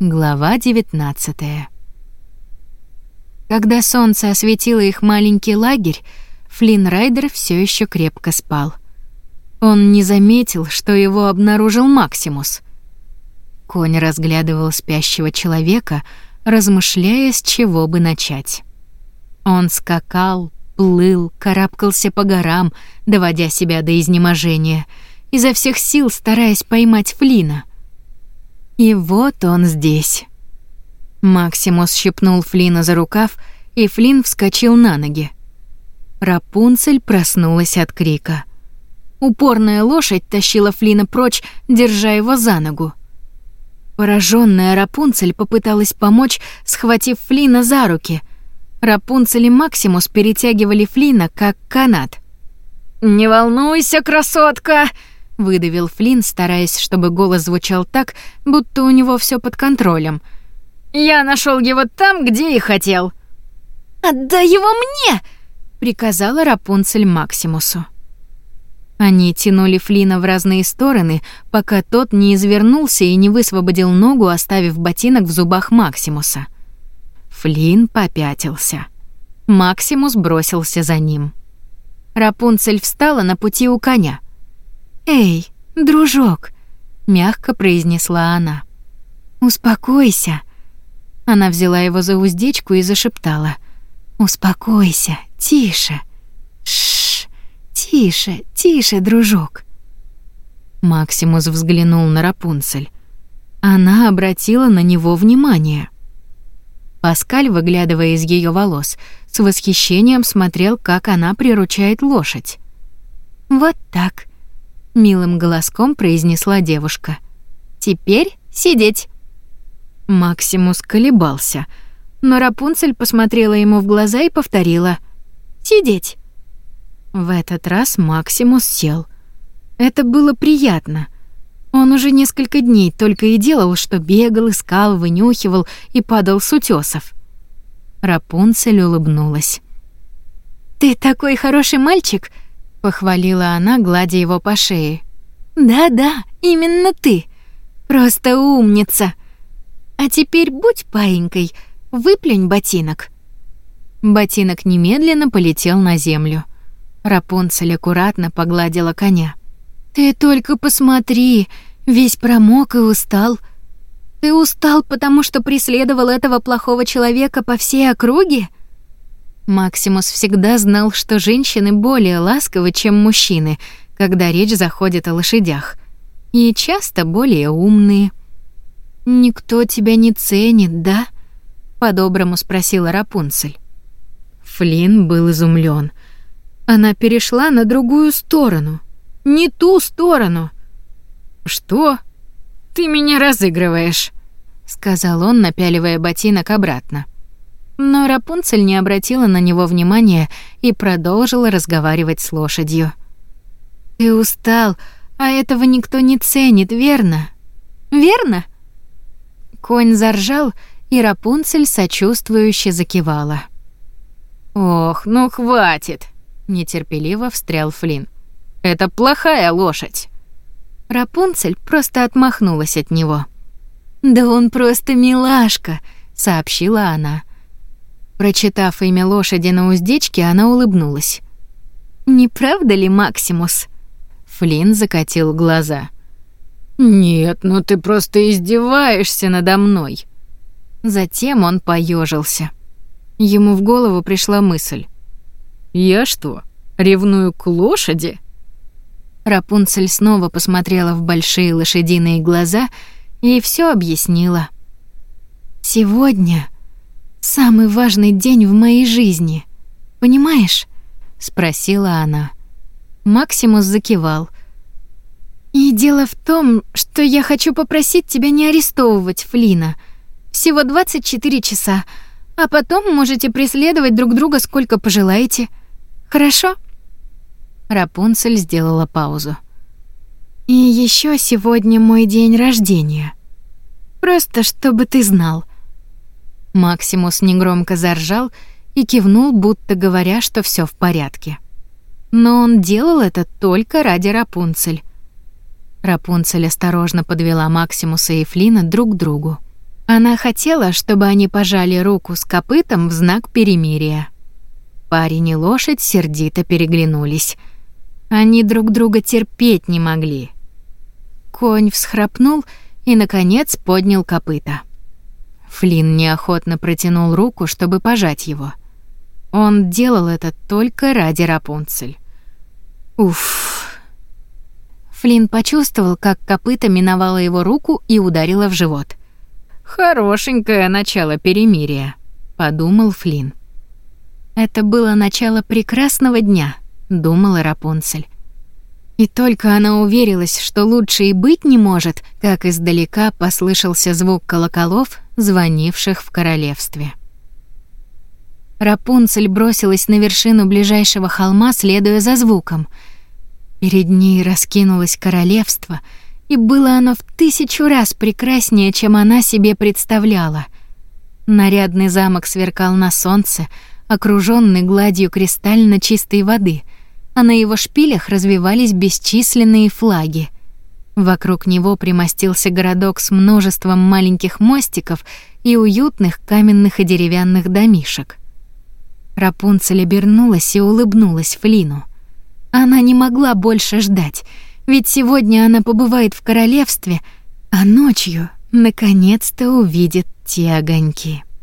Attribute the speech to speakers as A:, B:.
A: Глава 19. Когда солнце осветило их маленький лагерь, Флинн Райдер все еще крепко спал. Он не заметил, что его обнаружил Максимус. Конь разглядывал спящего человека, размышляя, с чего бы начать. Он скакал, плыл, карабкался по горам, доводя себя до изнеможения, изо всех сил стараясь поймать Флина. И вот он здесь. Максимус щипнул Флина за рукав, и Флин вскочил на ноги. Рапунцель проснулась от крика. Упорная лошадь тащила Флина прочь, держа его за ногу. Пораженная Рапунцель попыталась помочь, схватив Флина за руки — Рапунцель и Максимус перетягивали Флина как канат. «Не волнуйся, красотка!» — выдавил Флин, стараясь, чтобы голос звучал так, будто у него все под контролем. «Я нашел его там, где и хотел». «Отдай его мне!» — приказала Рапунцель Максимусу. Они тянули Флина в разные стороны, пока тот не извернулся и не высвободил ногу, оставив ботинок в зубах Максимуса. Флин попятился. Максимус бросился за ним. Рапунцель встала на пути у коня. «Эй, дружок!» — мягко произнесла она. «Успокойся!» Она взяла его за уздечку и зашептала. «Успокойся, тише! Шш, тише, тише, дружок!» Максимус взглянул на Рапунцель. Она обратила на него внимание. Паскаль, выглядывая из ее волос, с восхищением смотрел, как она приручает лошадь. «Вот так», — милым голоском произнесла девушка. «Теперь сидеть». Максимус колебался, но Рапунцель посмотрела ему в глаза и повторила «Сидеть». В этот раз Максимус сел. Это было приятно. Он уже несколько дней только и делал, что бегал, искал, вынюхивал и падал с утесов. Рапунцель улыбнулась. «Ты такой хороший мальчик!» — похвалила она, гладя его по шее. «Да-да, именно ты. Просто умница. А теперь будь паинькой, выплюнь ботинок». Ботинок немедленно полетел на землю. Рапунцель аккуратно погладила коня. «Ты только посмотри, весь промок и устал. Ты устал, потому что преследовал этого плохого человека по всей округе?» Максимус всегда знал, что женщины более ласковы, чем мужчины, когда речь заходит о лошадях, и часто более умные. «Никто тебя не ценит, да?» — по-доброму спросила Рапунцель. Флинн был изумлен. Она перешла на другую сторону — не ту сторону. Что? Ты меня разыгрываешь, сказал он, напяливая ботинок обратно. Но Рапунцель не обратила на него внимания и продолжила разговаривать с лошадью. Ты устал, а этого никто не ценит, верно? Верно? Конь заржал, и Рапунцель сочувствующе закивала. Ох, ну хватит, нетерпеливо встрял Флин. Это плохая лошадь. Рапунцель просто отмахнулась от него. Да он просто милашка, сообщила она. Прочитав имя лошади на уздечке, она улыбнулась. Не правда ли, Максимус? Флин закатил глаза. Нет, ну ты просто издеваешься надо мной. Затем он поежился. Ему в голову пришла мысль. Я что, ревную к лошади? Рапунцель снова посмотрела в большие лошадиные глаза и все объяснила. «Сегодня самый важный день в моей жизни. Понимаешь?» — спросила она. Максимус закивал. «И дело в том, что я хочу попросить тебя не арестовывать Флина. Всего 24 часа, а потом можете преследовать друг друга сколько пожелаете. Хорошо?» Рапунцель сделала паузу. И еще сегодня мой день рождения. Просто чтобы ты знал. Максимус негромко заржал и кивнул, будто говоря, что все в порядке. Но он делал это только ради Рапунцель. Рапунцель осторожно подвела Максимуса и Флина друг к другу. Она хотела, чтобы они пожали руку с копытом в знак перемирия. Парень и лошадь сердито переглянулись. Они друг друга терпеть не могли. Конь всхрапнул и, наконец, поднял копыта. Флинн неохотно протянул руку, чтобы пожать его. Он делал это только ради Рапунцель. Уф. Флинн почувствовал, как копыта миновало его руку и ударило в живот. «Хорошенькое начало перемирия», — подумал Флинн. Это было начало прекрасного дня, думала Рапунцель. И только она уверилась, что лучше и быть не может, как издалека послышался звук колоколов, звонивших в королевстве. Рапунцель бросилась на вершину ближайшего холма, следуя за звуком. Перед ней раскинулось королевство, и было оно в тысячу раз прекраснее, чем она себе представляла. Нарядный замок сверкал на солнце, окружённый гладью кристально чистой воды, а на его шпилях развивались бесчисленные флаги. Вокруг него примостился городок с множеством маленьких мостиков и уютных каменных и деревянных домишек. Рапунцель обернулась и улыбнулась Флину. Она не могла больше ждать, ведь сегодня она побывает в королевстве, а ночью наконец-то увидит те огоньки.